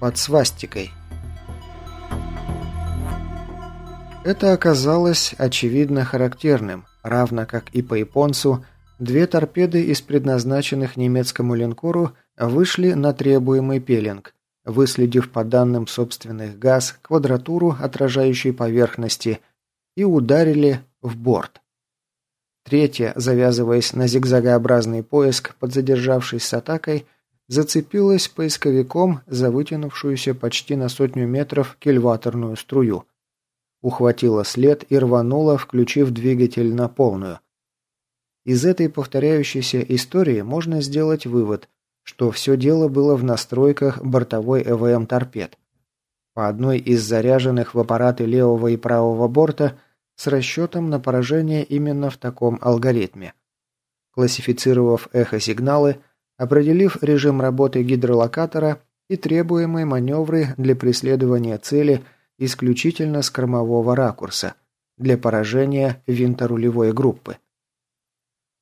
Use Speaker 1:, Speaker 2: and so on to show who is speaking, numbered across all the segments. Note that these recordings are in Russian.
Speaker 1: под свастикой. Это оказалось очевидно характерным, равно как и по японцу, две торпеды из предназначенных немецкому линкору вышли на требуемый пеленг, выследив по данным собственных газ квадратуру отражающей поверхности и ударили в борт. Третья, завязываясь на зигзагообразный поиск под задержавшись с атакой, зацепилась поисковиком за вытянувшуюся почти на сотню метров кильваторную струю. Ухватила след и рванула, включив двигатель на полную. Из этой повторяющейся истории можно сделать вывод, что все дело было в настройках бортовой ЭВМ торпед. По одной из заряженных в аппараты левого и правого борта с расчетом на поражение именно в таком алгоритме. Классифицировав эхосигналы, определив режим работы гидролокатора и требуемые маневры для преследования цели исключительно с кормового ракурса для поражения винторулевой группы.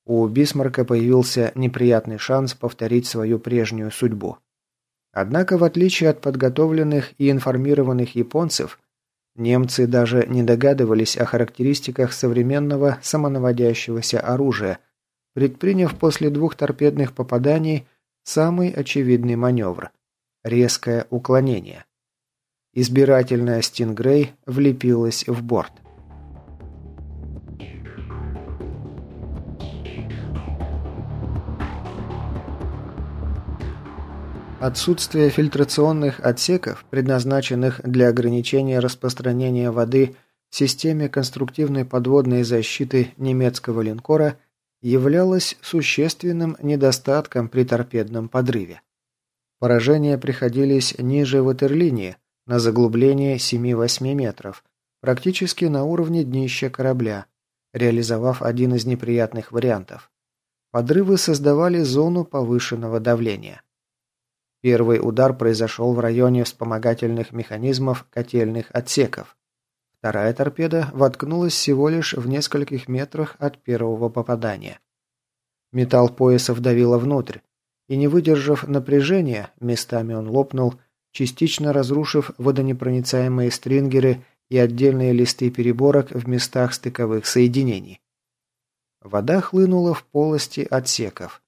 Speaker 1: У Бисмарка появился неприятный шанс повторить свою прежнюю судьбу. Однако, в отличие от подготовленных и информированных японцев, немцы даже не догадывались о характеристиках современного самонаводящегося оружия – предприняв после двух торпедных попаданий самый очевидный маневр – резкое уклонение. Избирательная «Стингрей» влепилась в борт. Отсутствие фильтрационных отсеков, предназначенных для ограничения распространения воды в системе конструктивной подводной защиты немецкого линкора – являлось существенным недостатком при торпедном подрыве. Поражения приходились ниже ватерлинии, на заглубление 7-8 метров, практически на уровне днища корабля, реализовав один из неприятных вариантов. Подрывы создавали зону повышенного давления. Первый удар произошел в районе вспомогательных механизмов котельных отсеков. Вторая торпеда воткнулась всего лишь в нескольких метрах от первого попадания. Металл пояса вдавило внутрь, и не выдержав напряжения, местами он лопнул, частично разрушив водонепроницаемые стрингеры и отдельные листы переборок в местах стыковых соединений. Вода хлынула в полости отсеков.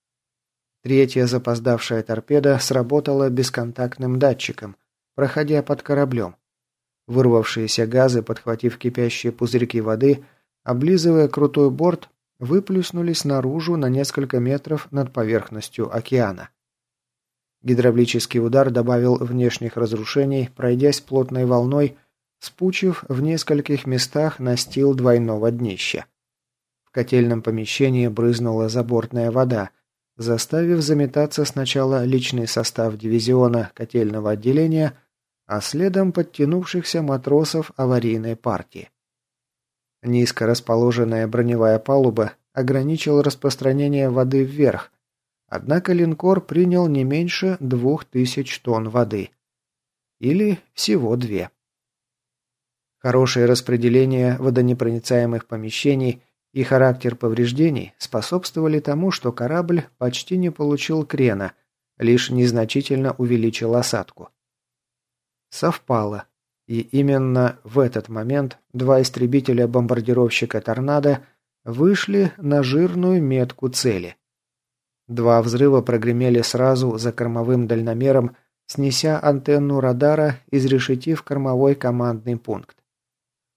Speaker 1: Третья запоздавшая торпеда сработала бесконтактным датчиком, проходя под кораблем, Вырвавшиеся газы, подхватив кипящие пузырьки воды, облизывая крутой борт, выплюснулись наружу на несколько метров над поверхностью океана. Гидравлический удар добавил внешних разрушений, пройдясь плотной волной, спучив в нескольких местах настил двойного днища. В котельном помещении брызнула забортная вода, заставив заметаться сначала личный состав дивизиона котельного отделения – а следом подтянувшихся матросов аварийной партии. Низко расположенная броневая палуба ограничила распространение воды вверх, однако линкор принял не меньше двух тысяч тонн воды. Или всего две. Хорошее распределение водонепроницаемых помещений и характер повреждений способствовали тому, что корабль почти не получил крена, лишь незначительно увеличил осадку. Совпало. И именно в этот момент два истребителя-бомбардировщика «Торнадо» вышли на жирную метку цели. Два взрыва прогремели сразу за кормовым дальномером, снеся антенну радара, изрешетив кормовой командный пункт.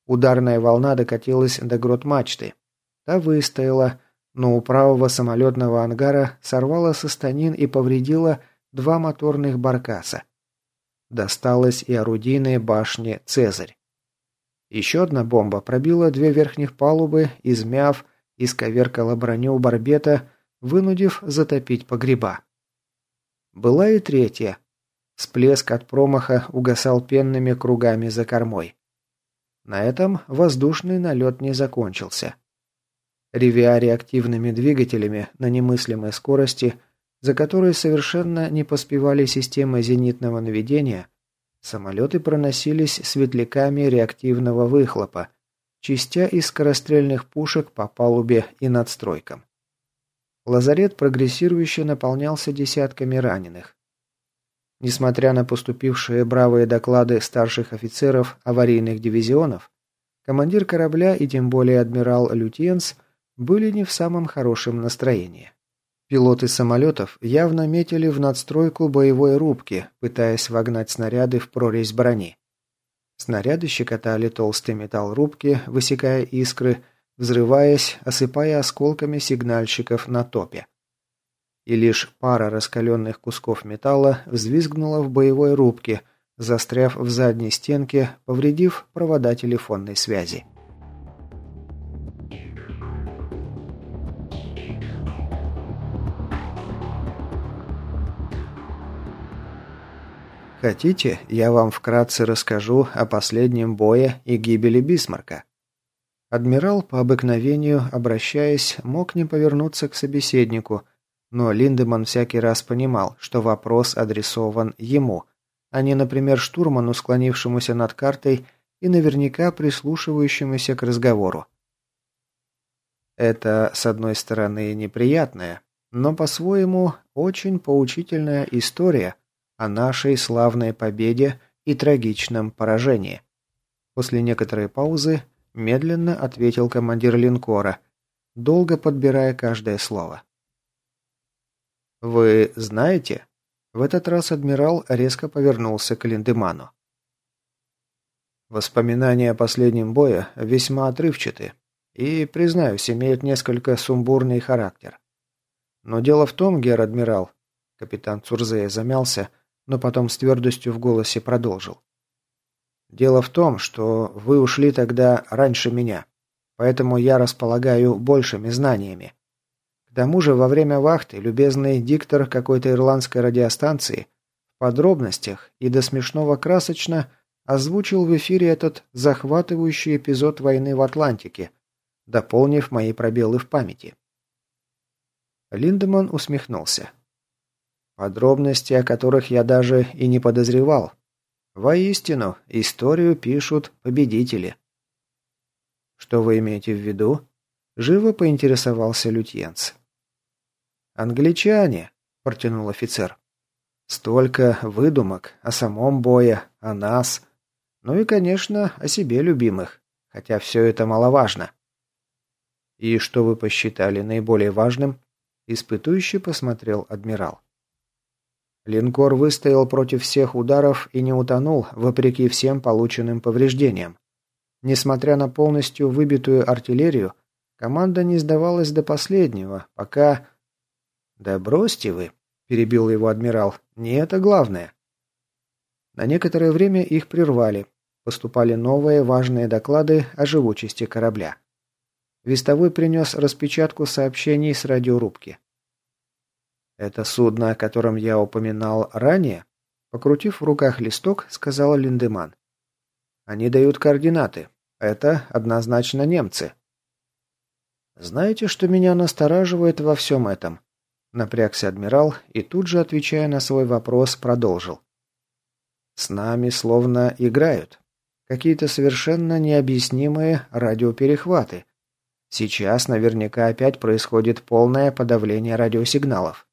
Speaker 1: Ударная волна докатилась до грот мачты. Та выстояла, но у правого самолетного ангара сорвала состанин и повредила два моторных баркаса. Досталось и орудийной башне «Цезарь». Еще одна бомба пробила две верхних палубы, измяв, исковеркала броню барбета, вынудив затопить погреба. Была и третья. Всплеск от промаха угасал пенными кругами за кормой. На этом воздушный налет не закончился. Ревя реактивными двигателями на немыслимой скорости – за которой совершенно не поспевали системы зенитного наведения, самолеты проносились светляками реактивного выхлопа, частя из скорострельных пушек по палубе и надстройкам. Лазарет прогрессирующе наполнялся десятками раненых. Несмотря на поступившие бравые доклады старших офицеров аварийных дивизионов, командир корабля и тем более адмирал Лютьенс были не в самом хорошем настроении. Пилоты самолетов явно метили в надстройку боевой рубки, пытаясь вогнать снаряды в прорезь брони. Снаряды щекотали толстый металл рубки, высекая искры, взрываясь, осыпая осколками сигнальщиков на топе. И лишь пара раскаленных кусков металла взвизгнула в боевой рубке, застряв в задней стенке, повредив провода телефонной связи. Хотите, я вам вкратце расскажу о последнем бое и гибели Бисмарка? Адмирал, по обыкновению, обращаясь, мог не повернуться к собеседнику, но Линдеман всякий раз понимал, что вопрос адресован ему, а не, например, штурману, склонившемуся над картой и наверняка прислушивающемуся к разговору. Это, с одной стороны, неприятная, но по-своему очень поучительная история – о нашей славной победе и трагичном поражении. После некоторой паузы медленно ответил командир линкора, долго подбирая каждое слово. «Вы знаете?» В этот раз адмирал резко повернулся к Линдеману. Воспоминания о последнем бое весьма отрывчаты и, признаюсь, имеют несколько сумбурный характер. Но дело в том, гер-адмирал, капитан Цурзея замялся, но потом с твердостью в голосе продолжил. «Дело в том, что вы ушли тогда раньше меня, поэтому я располагаю большими знаниями. К тому же во время вахты любезный диктор какой-то ирландской радиостанции в подробностях и до смешного красочно озвучил в эфире этот захватывающий эпизод войны в Атлантике, дополнив мои пробелы в памяти». Линдеман усмехнулся. Подробности, о которых я даже и не подозревал. Воистину, историю пишут победители. Что вы имеете в виду? Живо поинтересовался Лютьенц. «Англичане», — протянул офицер. «Столько выдумок о самом бое, о нас. Ну и, конечно, о себе любимых, хотя все это маловажно». «И что вы посчитали наиболее важным?» Испытующий посмотрел адмирал. Линкор выстоял против всех ударов и не утонул, вопреки всем полученным повреждениям. Несмотря на полностью выбитую артиллерию, команда не сдавалась до последнего, пока... «Да бросьте вы», — перебил его адмирал, — «не это главное». На некоторое время их прервали. Поступали новые важные доклады о живучести корабля. Вестовой принес распечатку сообщений с радиорубки. «Это судно, о котором я упоминал ранее?» Покрутив в руках листок, сказал Линдеман. «Они дают координаты. Это однозначно немцы». «Знаете, что меня настораживает во всем этом?» Напрягся адмирал и тут же, отвечая на свой вопрос, продолжил. «С нами словно играют. Какие-то совершенно необъяснимые радиоперехваты. Сейчас наверняка опять происходит полное подавление радиосигналов.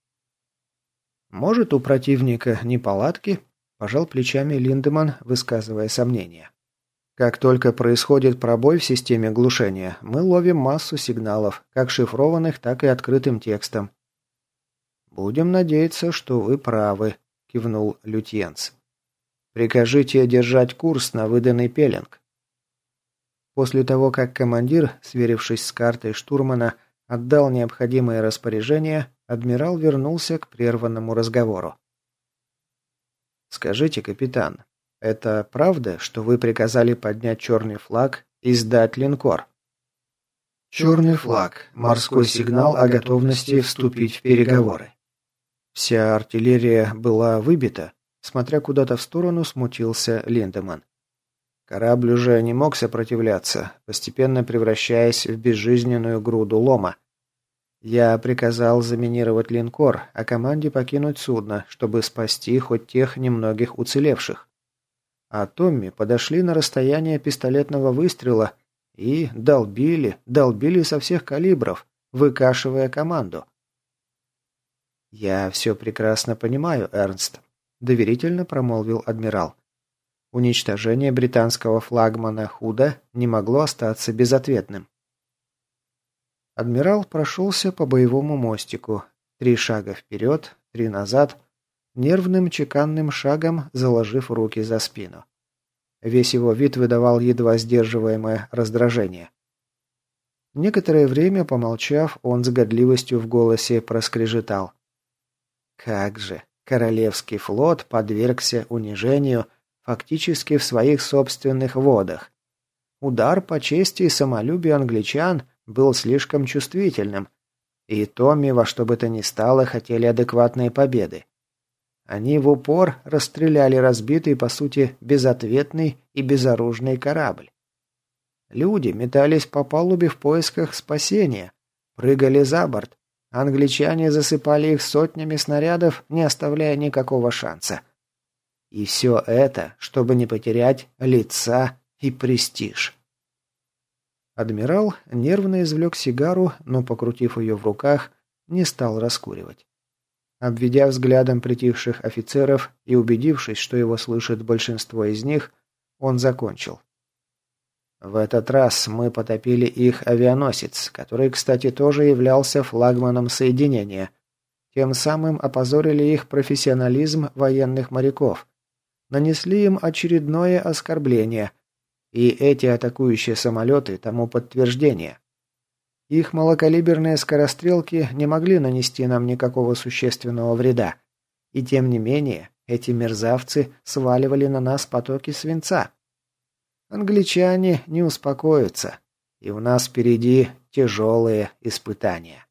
Speaker 1: «Может, у противника неполадки?» – пожал плечами Линдеман, высказывая сомнения. «Как только происходит пробой в системе глушения, мы ловим массу сигналов, как шифрованных, так и открытым текстом». «Будем надеяться, что вы правы», – кивнул Лютьенц. «Прикажите держать курс на выданный пеленг». После того, как командир, сверившись с картой штурмана, отдал необходимые распоряжения, адмирал вернулся к прерванному разговору. «Скажите, капитан, это правда, что вы приказали поднять черный флаг и сдать линкор?»
Speaker 2: «Черный флаг. Морской сигнал о готовности вступить в переговоры».
Speaker 1: Вся артиллерия была выбита. Смотря куда-то в сторону, смутился Линдеман. Корабль уже не мог сопротивляться, постепенно превращаясь в безжизненную груду лома. Я приказал заминировать линкор, а команде покинуть судно, чтобы спасти хоть тех немногих уцелевших. А Томми подошли на расстояние пистолетного выстрела и долбили, долбили со всех калибров, выкашивая команду. «Я все прекрасно понимаю, Эрнст», – доверительно промолвил адмирал. Уничтожение британского флагмана «Худа» не могло остаться безответным. Адмирал прошелся по боевому мостику. Три шага вперед, три назад, нервным чеканным шагом заложив руки за спину. Весь его вид выдавал едва сдерживаемое раздражение. Некоторое время, помолчав, он с годливостью в голосе проскрежетал. «Как же! Королевский флот подвергся унижению фактически в своих собственных водах. Удар по чести и самолюбию англичан был слишком чувствительным, и Томми во что бы то ни стало хотели адекватной победы. Они в упор расстреляли разбитый, по сути, безответный и безоружный корабль. Люди метались по палубе в поисках спасения, прыгали за борт. Англичане засыпали их сотнями снарядов, не оставляя никакого шанса. И все это, чтобы не потерять лица и престиж. Адмирал нервно извлек сигару, но, покрутив ее в руках, не стал раскуривать. Обведя взглядом притихших офицеров и убедившись, что его слышит большинство из них, он закончил. В этот раз мы потопили их авианосец, который, кстати, тоже являлся флагманом соединения. Тем самым опозорили их профессионализм военных моряков. Нанесли им очередное оскорбление. И эти атакующие самолеты тому подтверждение. Их малокалиберные скорострелки не могли нанести нам никакого существенного вреда. И тем не менее, эти мерзавцы сваливали на нас потоки свинца. Англичане не успокоятся, и у нас впереди тяжелые испытания.